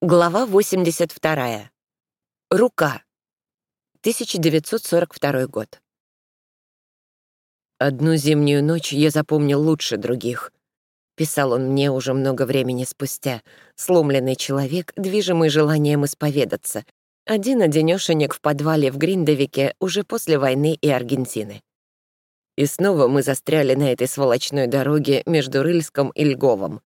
Глава 82. Рука. 1942 год. «Одну зимнюю ночь я запомнил лучше других», — писал он мне уже много времени спустя, сломленный человек, движимый желанием исповедаться, один-одинёшенек в подвале в Гриндовике уже после войны и Аргентины. И снова мы застряли на этой сволочной дороге между Рыльском и Льговом.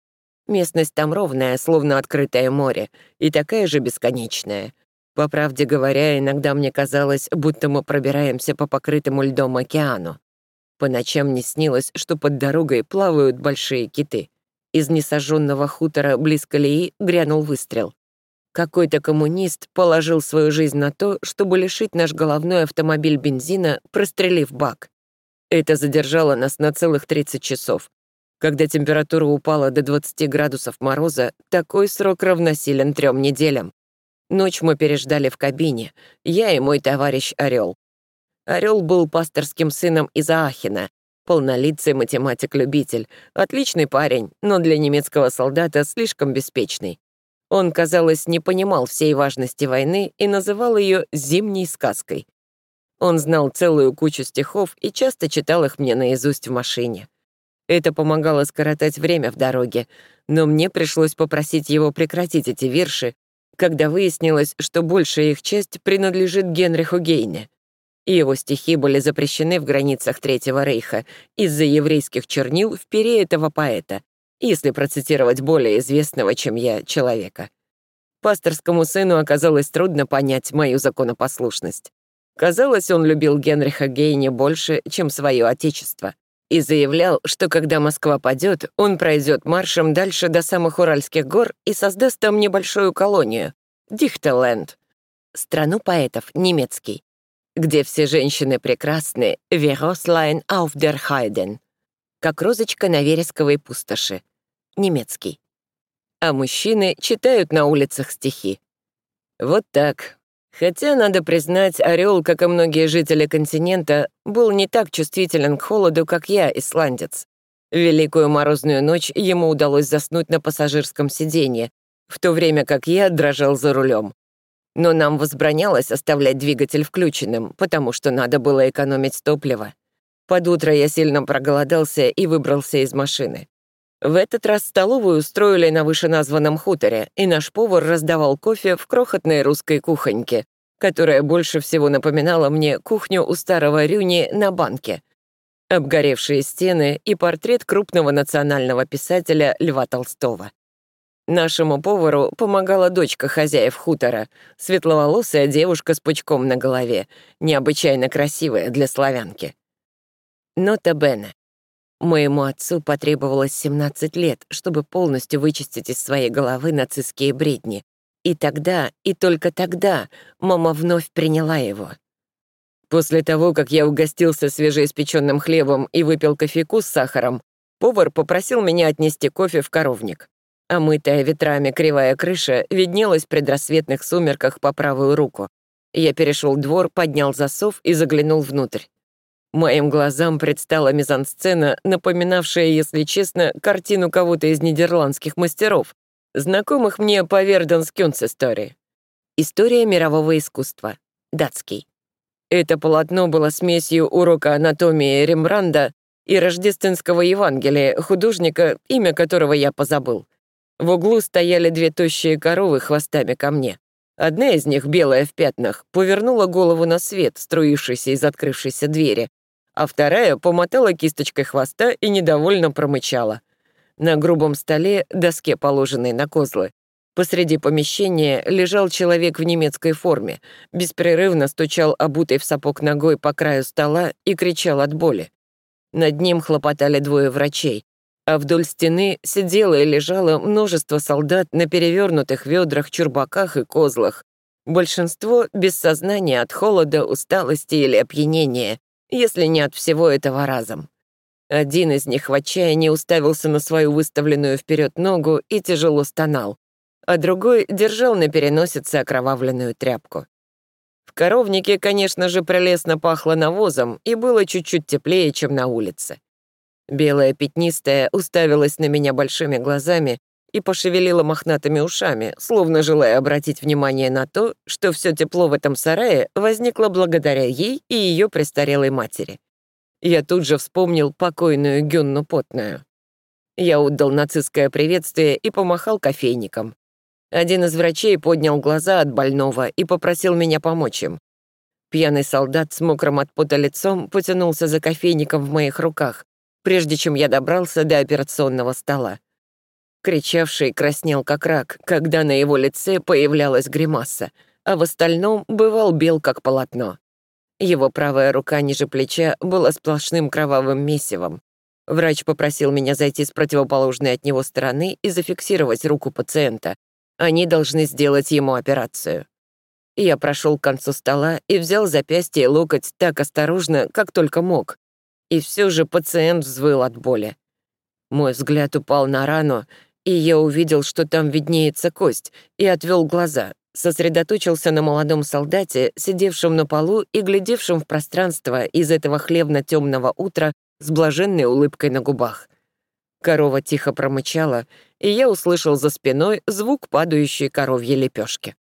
Местность там ровная, словно открытое море, и такая же бесконечная. По правде говоря, иногда мне казалось, будто мы пробираемся по покрытому льдом океану. По ночам мне снилось, что под дорогой плавают большие киты. Из несожженного хутора близ колеи грянул выстрел. Какой-то коммунист положил свою жизнь на то, чтобы лишить наш головной автомобиль бензина, прострелив бак. Это задержало нас на целых 30 часов. Когда температура упала до 20 градусов мороза, такой срок равносилен трем неделям. Ночь мы переждали в кабине, я и мой товарищ Орел. Орел был пасторским сыном из Аахена, полнолицый математик-любитель, отличный парень, но для немецкого солдата слишком беспечный. Он, казалось, не понимал всей важности войны и называл ее «зимней сказкой». Он знал целую кучу стихов и часто читал их мне наизусть в машине. Это помогало скоротать время в дороге, но мне пришлось попросить его прекратить эти вирши, когда выяснилось, что большая их часть принадлежит Генриху Гейне. Его стихи были запрещены в границах Третьего Рейха из-за еврейских чернил в пере этого поэта, если процитировать более известного, чем я, человека. Пасторскому сыну оказалось трудно понять мою законопослушность. Казалось, он любил Генриха Гейне больше, чем свое отечество и заявлял, что когда Москва падет, он пройдет маршем дальше до самых Уральских гор и создаст там небольшую колонию — Дихтеленд, страну поэтов, немецкий, где все женщины прекрасны, Верослайн auf der Heiden, как розочка на вересковой пустоши, немецкий. А мужчины читают на улицах стихи. Вот так, Хотя, надо признать, Орел, как и многие жители континента, был не так чувствителен к холоду, как я, исландец. В великую морозную ночь ему удалось заснуть на пассажирском сиденье, в то время как я дрожал за рулем. Но нам возбранялось оставлять двигатель включенным, потому что надо было экономить топливо. Под утро я сильно проголодался и выбрался из машины. В этот раз столовую устроили на вышеназванном хуторе, и наш повар раздавал кофе в крохотной русской кухоньке, которая больше всего напоминала мне кухню у старого Рюни на банке. Обгоревшие стены и портрет крупного национального писателя Льва Толстого. Нашему повару помогала дочка хозяев хутора, светловолосая девушка с пучком на голове, необычайно красивая для славянки. Нота Бене. Моему отцу потребовалось 17 лет, чтобы полностью вычистить из своей головы нацистские бредни. И тогда, и только тогда, мама вновь приняла его. После того, как я угостился свежеиспеченным хлебом и выпил кофейку с сахаром, повар попросил меня отнести кофе в коровник. Омытая ветрами кривая крыша виднелась в предрассветных сумерках по правую руку. Я перешел двор, поднял засов и заглянул внутрь. Моим глазам предстала мизансцена, напоминавшая, если честно, картину кого-то из нидерландских мастеров, знакомых мне по Верденс Кюнц истории. История мирового искусства. Датский. Это полотно было смесью урока анатомии Рембранда и рождественского Евангелия художника, имя которого я позабыл. В углу стояли две тощие коровы хвостами ко мне. Одна из них, белая в пятнах, повернула голову на свет, струившийся из открывшейся двери, а вторая помотала кисточкой хвоста и недовольно промычала. На грубом столе, доске, положенной на козлы, посреди помещения лежал человек в немецкой форме, беспрерывно стучал обутой в сапог ногой по краю стола и кричал от боли. Над ним хлопотали двое врачей, а вдоль стены сидело и лежало множество солдат на перевернутых ведрах, чурбаках и козлах. Большинство без сознания от холода, усталости или опьянения, если не от всего этого разом. Один из них в отчаянии уставился на свою выставленную вперед ногу и тяжело стонал, а другой держал на переносице окровавленную тряпку. В коровнике, конечно же, прелестно пахло навозом и было чуть-чуть теплее, чем на улице. Белая пятнистая уставилась на меня большими глазами и пошевелила мохнатыми ушами, словно желая обратить внимание на то, что все тепло в этом сарае возникло благодаря ей и ее престарелой матери. Я тут же вспомнил покойную Гюнну Потную. Я отдал нацистское приветствие и помахал кофейником. Один из врачей поднял глаза от больного и попросил меня помочь им. Пьяный солдат с мокрым от пота лицом потянулся за кофейником в моих руках, прежде чем я добрался до операционного стола. Кричавший краснел как рак, когда на его лице появлялась гримаса, а в остальном бывал бел как полотно. Его правая рука ниже плеча была сплошным кровавым месивом. Врач попросил меня зайти с противоположной от него стороны и зафиксировать руку пациента. Они должны сделать ему операцию. Я прошел к концу стола и взял запястье и локоть так осторожно, как только мог. И все же пациент взвыл от боли. Мой взгляд упал на рану, и я увидел, что там виднеется кость, и отвел глаза, сосредоточился на молодом солдате, сидевшем на полу и глядевшем в пространство из этого хлебно-темного утра с блаженной улыбкой на губах. Корова тихо промычала, и я услышал за спиной звук падающей коровьей лепешки.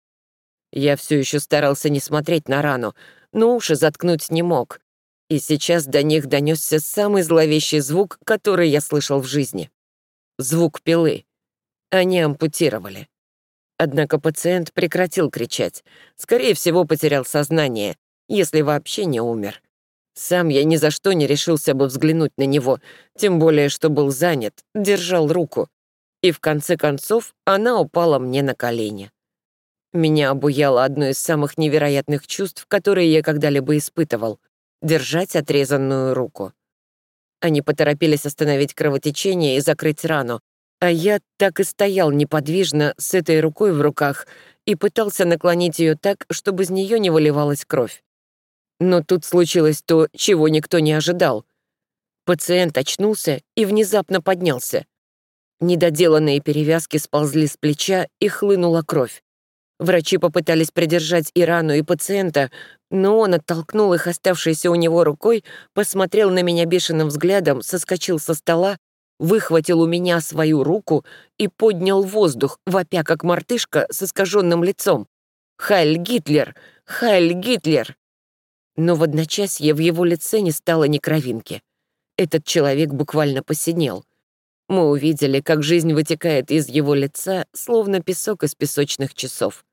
Я все еще старался не смотреть на рану, но уши заткнуть не мог. И сейчас до них донесся самый зловещий звук, который я слышал в жизни. Звук пилы. Они ампутировали. Однако пациент прекратил кричать. Скорее всего, потерял сознание, если вообще не умер. Сам я ни за что не решился бы взглянуть на него, тем более, что был занят, держал руку. И в конце концов она упала мне на колени. Меня обуяло одно из самых невероятных чувств, которые я когда-либо испытывал — держать отрезанную руку. Они поторопились остановить кровотечение и закрыть рану, а я так и стоял неподвижно с этой рукой в руках и пытался наклонить ее так, чтобы из нее не выливалась кровь. Но тут случилось то, чего никто не ожидал. Пациент очнулся и внезапно поднялся. Недоделанные перевязки сползли с плеча и хлынула кровь. Врачи попытались придержать и рану, и пациента, но он оттолкнул их оставшейся у него рукой, посмотрел на меня бешеным взглядом, соскочил со стола выхватил у меня свою руку и поднял воздух, вопя как мартышка с искаженным лицом. «Хайль Гитлер! Хайль Гитлер!» Но в одночасье в его лице не стало ни кровинки. Этот человек буквально посинел. Мы увидели, как жизнь вытекает из его лица, словно песок из песочных часов.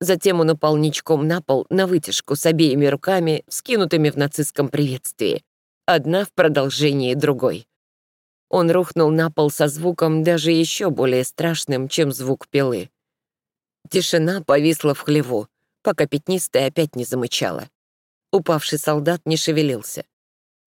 Затем он упал ничком на пол, на вытяжку, с обеими руками, скинутыми в нацистском приветствии. Одна в продолжении другой. Он рухнул на пол со звуком даже еще более страшным, чем звук пилы. Тишина повисла в хлеву, пока пятнистая опять не замычала. Упавший солдат не шевелился.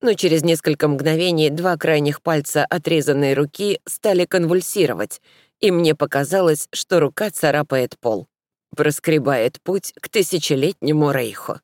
Но через несколько мгновений два крайних пальца отрезанной руки стали конвульсировать, и мне показалось, что рука царапает пол, проскребает путь к тысячелетнему рейху.